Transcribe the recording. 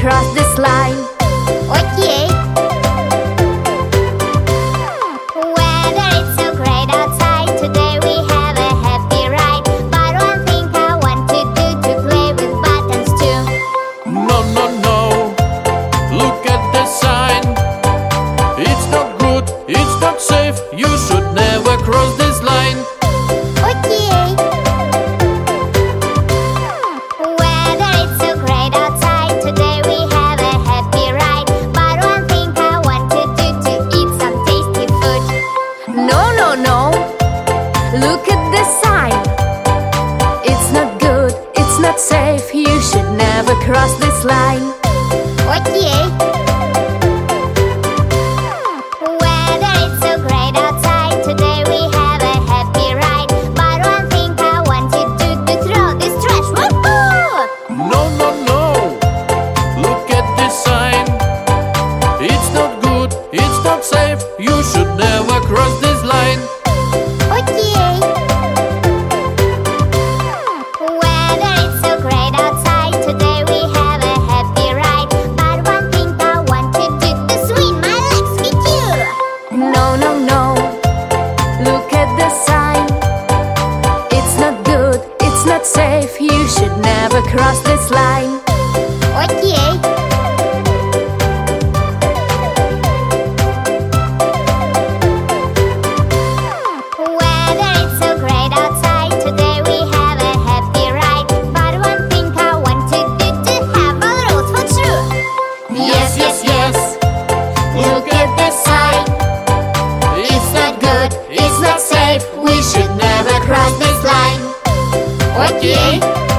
cross this line. Okay. It's so great outside. Today we have a happy ride. But one thing I want to do to play with buttons too. No, no, no. Look at the sign. It's not good. It's not safe. You should never cross this. cross this line. Okay. It's not safe, we should never cross this line. Okay?